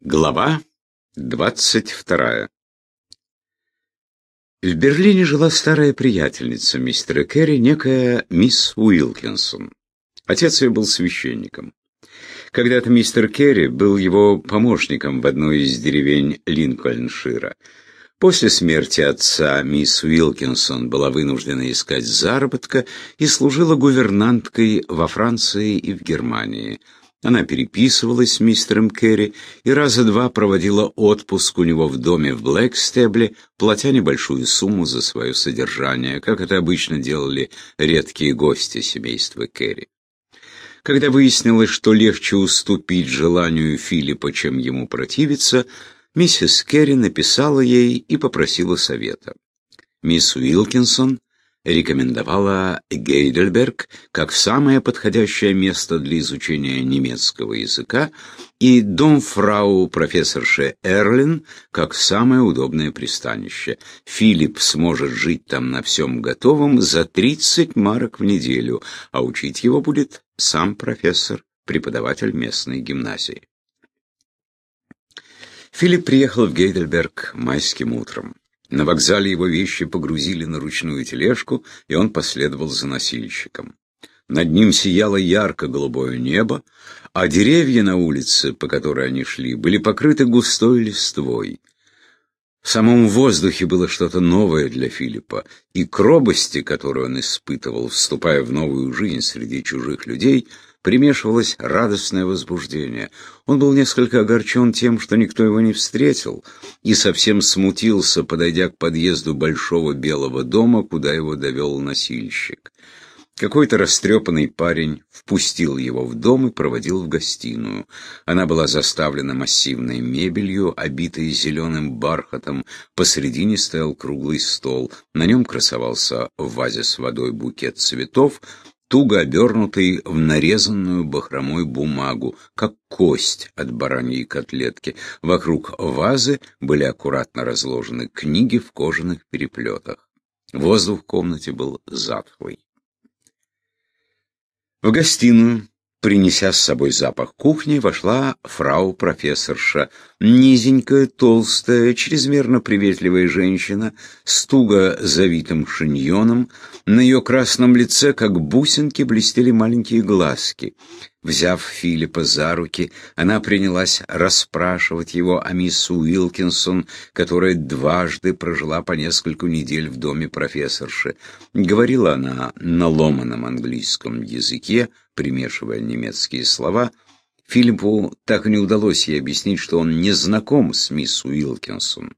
Глава двадцать вторая В Берлине жила старая приятельница мистера Керри, некая мисс Уилкинсон. Отец ее был священником. Когда-то мистер Керри был его помощником в одной из деревень Линкольншира. После смерти отца мисс Уилкинсон была вынуждена искать заработка и служила гувернанткой во Франции и в Германии – она переписывалась с мистером Керри и раза два проводила отпуск у него в доме в Блэкстебле, платя небольшую сумму за свое содержание, как это обычно делали редкие гости семейства Керри. Когда выяснилось, что легче уступить желанию Филиппа, чем ему противиться, миссис Керри написала ей и попросила совета. Мисс Уилкинсон рекомендовала Гейдельберг как самое подходящее место для изучения немецкого языка и домфрау профессорше Эрлин как самое удобное пристанище. Филипп сможет жить там на всем готовом за 30 марок в неделю, а учить его будет сам профессор, преподаватель местной гимназии. Филипп приехал в Гейдельберг майским утром. На вокзале его вещи погрузили на ручную тележку, и он последовал за носильщиком. Над ним сияло ярко-голубое небо, а деревья на улице, по которой они шли, были покрыты густой листвой. В самом воздухе было что-то новое для Филиппа, и к робости, которую он испытывал, вступая в новую жизнь среди чужих людей, примешивалось радостное возбуждение. Он был несколько огорчен тем, что никто его не встретил, и совсем смутился, подойдя к подъезду большого белого дома, куда его довел носильщик. Какой-то растрепанный парень впустил его в дом и проводил в гостиную. Она была заставлена массивной мебелью, обитой зеленым бархатом. Посредине стоял круглый стол. На нем красовался в вазе с водой букет цветов, туго обернутый в нарезанную бахромой бумагу, как кость от бараньей котлетки. Вокруг вазы были аккуратно разложены книги в кожаных переплетах. Воздух в комнате был затхлый. В гостиную Принеся с собой запах кухни, вошла фрау-профессорша, низенькая, толстая, чрезмерно приветливая женщина, с туго завитым шиньоном. На ее красном лице, как бусинки, блестели маленькие глазки. Взяв Филиппа за руки, она принялась расспрашивать его о мисс Уилкинсон, которая дважды прожила по нескольку недель в доме профессорши. Говорила она на ломаном английском языке, примешивая немецкие слова. Филиппу так и не удалось ей объяснить, что он не знаком с мисс Уилкинсон.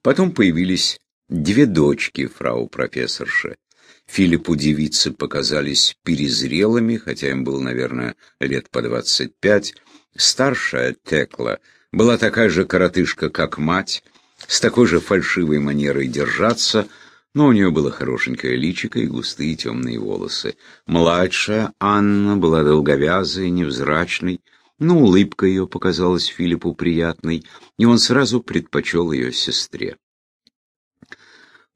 Потом появились две дочки фрау-профессорши. Филиппу девицы показались перезрелыми, хотя им было, наверное, лет по двадцать пять. Старшая Текла была такая же коротышка, как мать, с такой же фальшивой манерой держаться, но у нее было хорошенькое личико и густые темные волосы. Младшая Анна была долговязой, невзрачной, но улыбка ее показалась Филиппу приятной, и он сразу предпочел ее сестре.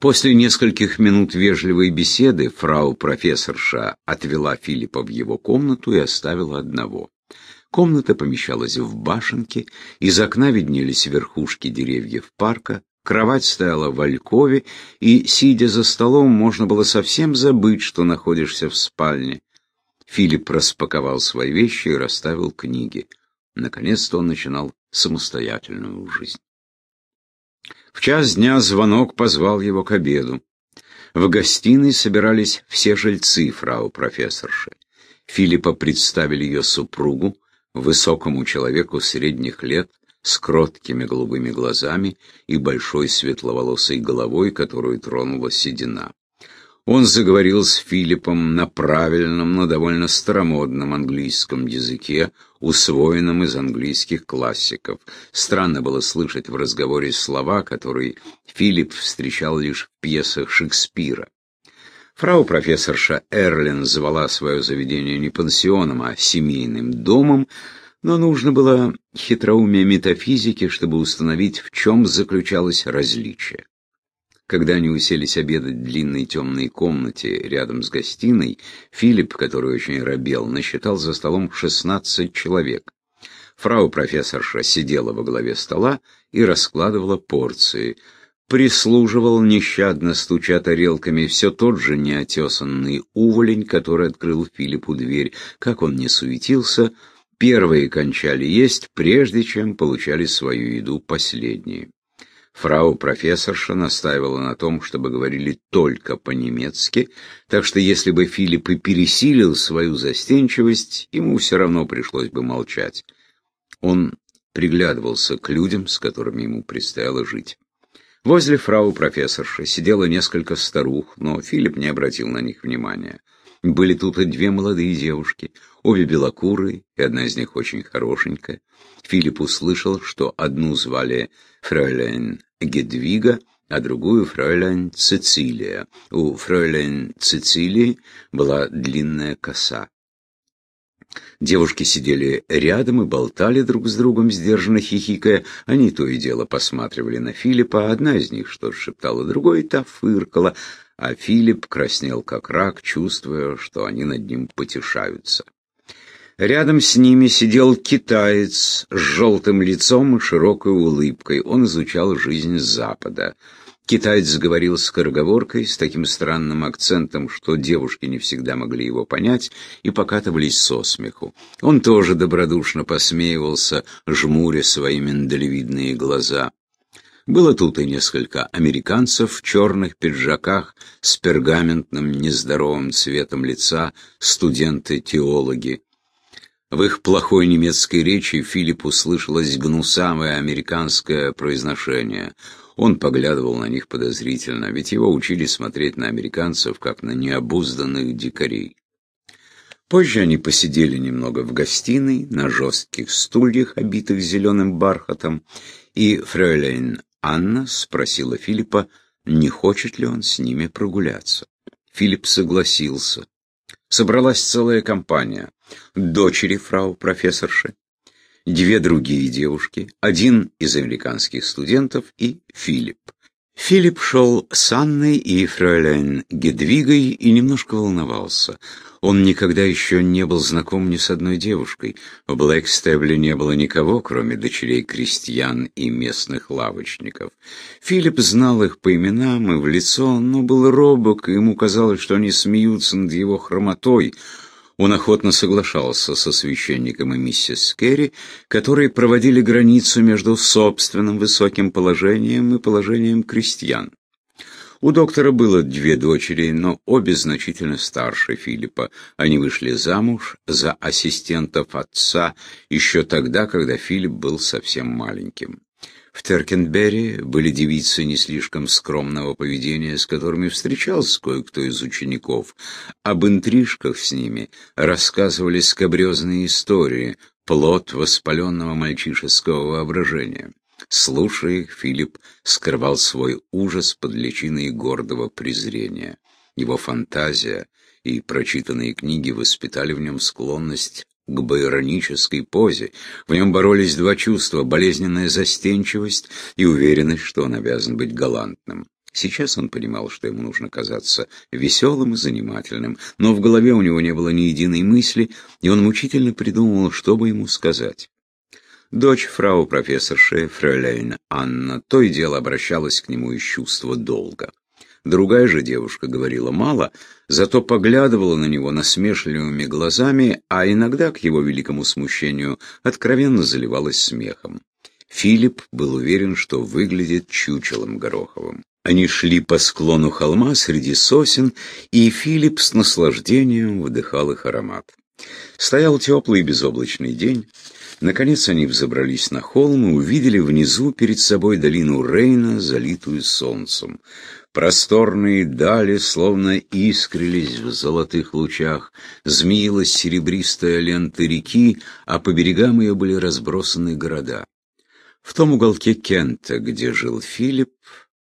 После нескольких минут вежливой беседы фрау-профессорша отвела Филиппа в его комнату и оставила одного. Комната помещалась в башенке, из окна виднелись верхушки деревьев парка, кровать стояла в алькове, и, сидя за столом, можно было совсем забыть, что находишься в спальне. Филипп распаковал свои вещи и расставил книги. Наконец-то он начинал самостоятельную жизнь. В час дня звонок позвал его к обеду. В гостиной собирались все жильцы фрау-профессорши. Филиппа представили ее супругу, высокому человеку средних лет, с кроткими голубыми глазами и большой светловолосой головой, которую тронула седина. Он заговорил с Филиппом на правильном, но довольно старомодном английском языке, усвоенном из английских классиков. Странно было слышать в разговоре слова, которые Филипп встречал лишь в пьесах Шекспира. Фрау-профессорша Эрлин звала свое заведение не пансионом, а семейным домом, но нужно было хитроумие метафизики, чтобы установить, в чем заключалось различие. Когда они уселись обедать в длинной темной комнате рядом с гостиной, Филипп, который очень робел, насчитал за столом шестнадцать человек. Фрау-профессорша сидела во главе стола и раскладывала порции. Прислуживал, нещадно стуча тарелками, все тот же неотесанный уволень, который открыл Филиппу дверь. Как он не суетился, первые кончали есть, прежде чем получали свою еду последние. Фрау-профессорша настаивала на том, чтобы говорили только по-немецки, так что если бы Филипп и пересилил свою застенчивость, ему все равно пришлось бы молчать. Он приглядывался к людям, с которыми ему предстояло жить. Возле фрау-профессорши сидело несколько старух, но Филипп не обратил на них внимания. Были тут и две молодые девушки, обе белокурые, и одна из них очень хорошенькая. Филипп услышал, что одну звали фройляйн Гедвига, а другую фройляйн Цицилия. У фройляйн Цицилии была длинная коса. Девушки сидели рядом и болтали друг с другом, сдержанно хихикая. Они то и дело посматривали на Филиппа, одна из них что-то шептала другой, та фыркала а Филипп краснел как рак, чувствуя, что они над ним потешаются. Рядом с ними сидел китаец с желтым лицом и широкой улыбкой. Он изучал жизнь Запада. Китаец говорил скороговоркой, с таким странным акцентом, что девушки не всегда могли его понять и покатывались со смеху. Он тоже добродушно посмеивался, жмуря свои миндалевидные глаза. Было тут и несколько американцев в черных пиджаках с пергаментным нездоровым цветом лица, студенты-теологи. В их плохой немецкой речи Филипп услышалось гнусавое американское произношение. Он поглядывал на них подозрительно, ведь его учили смотреть на американцев, как на необузданных дикарей. Позже они посидели немного в гостиной, на жестких стульях, обитых зеленым бархатом, и фрейлейн Анна спросила Филиппа, не хочет ли он с ними прогуляться. Филипп согласился. Собралась целая компания. Дочери фрау профессорши, две другие девушки, один из американских студентов и Филипп. Филипп шел с Анной и фройлен Гедвигой и немножко волновался. Он никогда еще не был знаком ни с одной девушкой. В Блэкстебле не было никого, кроме дочерей крестьян и местных лавочников. Филипп знал их по именам и в лицо, но был робок, и ему казалось, что они смеются над его хромотой. Он охотно соглашался со священником и миссис Керри, которые проводили границу между собственным высоким положением и положением крестьян. У доктора было две дочери, но обе значительно старше Филиппа. Они вышли замуж за ассистентов отца еще тогда, когда Филипп был совсем маленьким. В Теркенберри были девицы не слишком скромного поведения, с которыми встречался кое-кто из учеников. Об интрижках с ними рассказывали скобрезные истории, плод воспаленного мальчишеского воображения. Слушая их, Филипп скрывал свой ужас под личиной гордого презрения. Его фантазия и прочитанные книги воспитали в нем склонность к байронической позе. В нем боролись два чувства — болезненная застенчивость и уверенность, что он обязан быть галантным. Сейчас он понимал, что ему нужно казаться веселым и занимательным, но в голове у него не было ни единой мысли, и он мучительно придумывал, что бы ему сказать. Дочь фрау профессорши, фройляйн Анна, то и дело обращалась к нему из чувства долга. Другая же девушка говорила мало, зато поглядывала на него насмешливыми глазами, а иногда, к его великому смущению, откровенно заливалась смехом. Филипп был уверен, что выглядит чучелом Гороховым. Они шли по склону холма среди сосен, и Филипп с наслаждением вдыхал их аромат. Стоял теплый безоблачный день, Наконец они взобрались на холм и увидели внизу перед собой долину Рейна, залитую солнцем. Просторные дали словно искрились в золотых лучах, змеилась серебристая лента реки, а по берегам ее были разбросаны города. В том уголке Кента, где жил Филипп,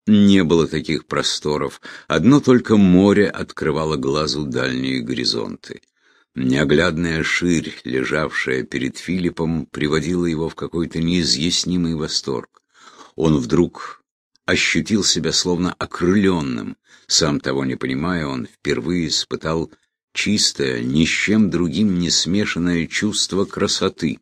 не было таких просторов, одно только море открывало глазу дальние горизонты. Неоглядная ширь, лежавшая перед Филиппом, приводила его в какой-то неизъяснимый восторг. Он вдруг ощутил себя словно окрыленным. Сам того не понимая, он впервые испытал чистое, ни с чем другим не смешанное чувство красоты.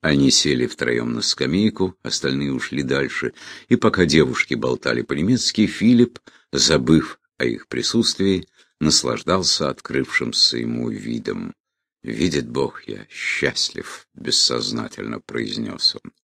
Они сели втроем на скамейку, остальные ушли дальше, и пока девушки болтали по-немецки, Филипп, забыв о их присутствии, наслаждался открывшимся ему видом. «Видит Бог, я счастлив», — бессознательно произнес он.